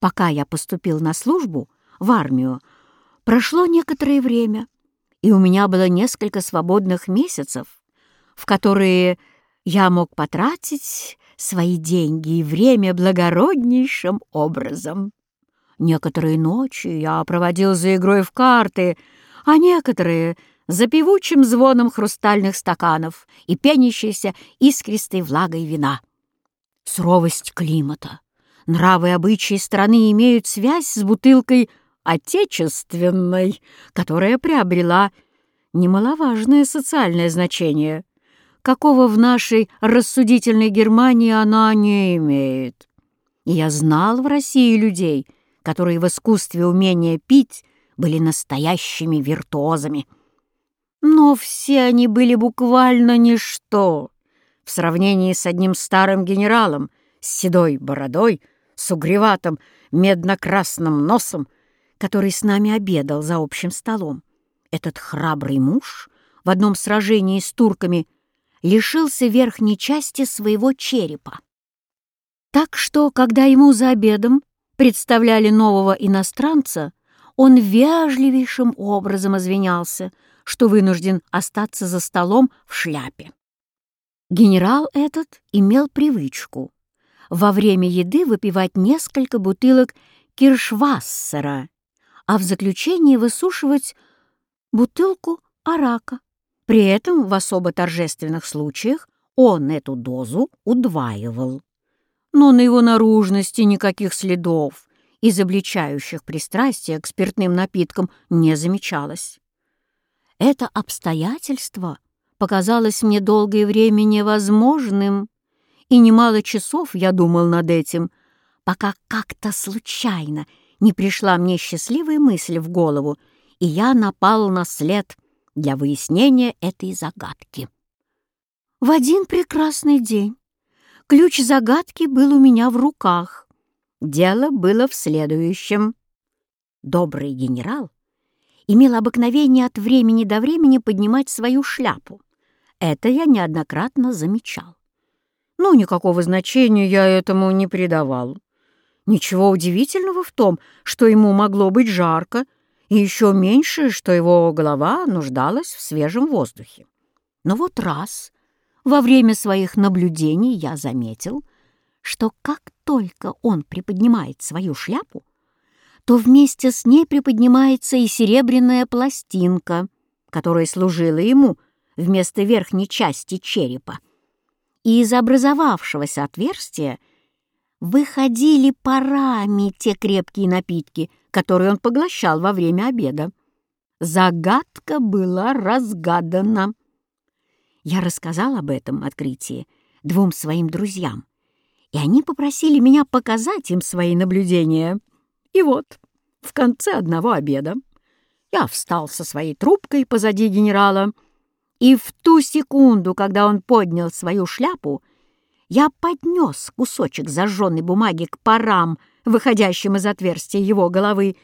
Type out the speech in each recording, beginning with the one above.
Пока я поступил на службу в армию, прошло некоторое время, и у меня было несколько свободных месяцев, в которые я мог потратить свои деньги и время благороднейшим образом. Некоторые ночи я проводил за игрой в карты, а некоторые — за певучим звоном хрустальных стаканов и пенящейся искристой влагой вина. Суровость климата, нравы и обычаи страны имеют связь с бутылкой отечественной, которая приобрела немаловажное социальное значение, какого в нашей рассудительной Германии она не имеет. И я знал в России людей, которые в искусстве умения пить были настоящими виртуозами. Но все они были буквально ничто в сравнении с одним старым генералом с седой бородой, с угреватым медно-красным носом, который с нами обедал за общим столом. Этот храбрый муж в одном сражении с турками лишился верхней части своего черепа. Так что, когда ему за обедом представляли нового иностранца, он вежливейшим образом извинялся — что вынужден остаться за столом в шляпе. Генерал этот имел привычку во время еды выпивать несколько бутылок киршвассера, а в заключение высушивать бутылку арака. При этом в особо торжественных случаях он эту дозу удваивал. Но на его наружности никаких следов, изобличающих пристрастие к спиртным напиткам, не замечалось. Это обстоятельство показалось мне долгое время невозможным, и немало часов я думал над этим, пока как-то случайно не пришла мне счастливая мысль в голову, и я напал на след для выяснения этой загадки. В один прекрасный день ключ загадки был у меня в руках. Дело было в следующем. Добрый генерал имел обыкновение от времени до времени поднимать свою шляпу. Это я неоднократно замечал. Но никакого значения я этому не придавал. Ничего удивительного в том, что ему могло быть жарко, и еще меньше, что его голова нуждалась в свежем воздухе. Но вот раз во время своих наблюдений я заметил, что как только он приподнимает свою шляпу, то вместе с ней приподнимается и серебряная пластинка, которая служила ему вместо верхней части черепа. И из образовавшегося отверстия выходили парами те крепкие напитки, которые он поглощал во время обеда. Загадка была разгадана. Я рассказал об этом открытии двум своим друзьям, и они попросили меня показать им свои наблюдения. И вот, в конце одного обеда я встал со своей трубкой позади генерала, и в ту секунду, когда он поднял свою шляпу, я поднес кусочек зажженной бумаги к парам, выходящим из отверстия его головы,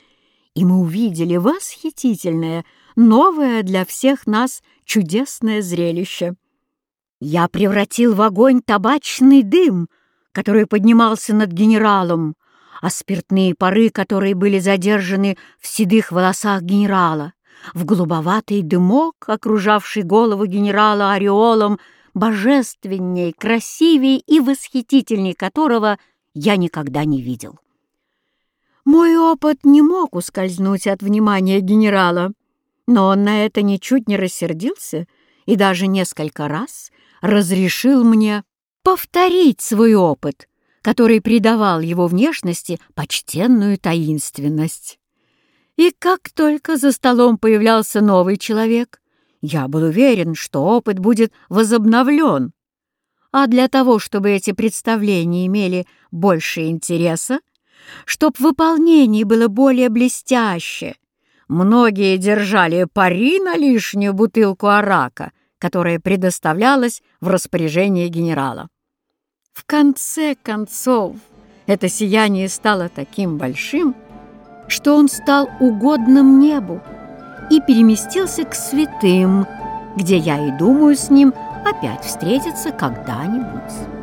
и мы увидели восхитительное, новое для всех нас чудесное зрелище. Я превратил в огонь табачный дым, который поднимался над генералом, а спиртные пары, которые были задержаны в седых волосах генерала, в голубоватый дымок, окружавший голову генерала ореолом, божественней, красивей и восхитительней которого я никогда не видел. Мой опыт не мог ускользнуть от внимания генерала, но он на это ничуть не рассердился и даже несколько раз разрешил мне повторить свой опыт — который придавал его внешности почтенную таинственность. И как только за столом появлялся новый человек, я был уверен, что опыт будет возобновлен. А для того, чтобы эти представления имели больше интереса, чтоб выполнение было более блестяще, многие держали пари на лишнюю бутылку арака, которая предоставлялась в распоряжение генерала. В конце концов, это сияние стало таким большим, что он стал угодным небу и переместился к святым, где я и думаю с ним опять встретиться когда-нибудь.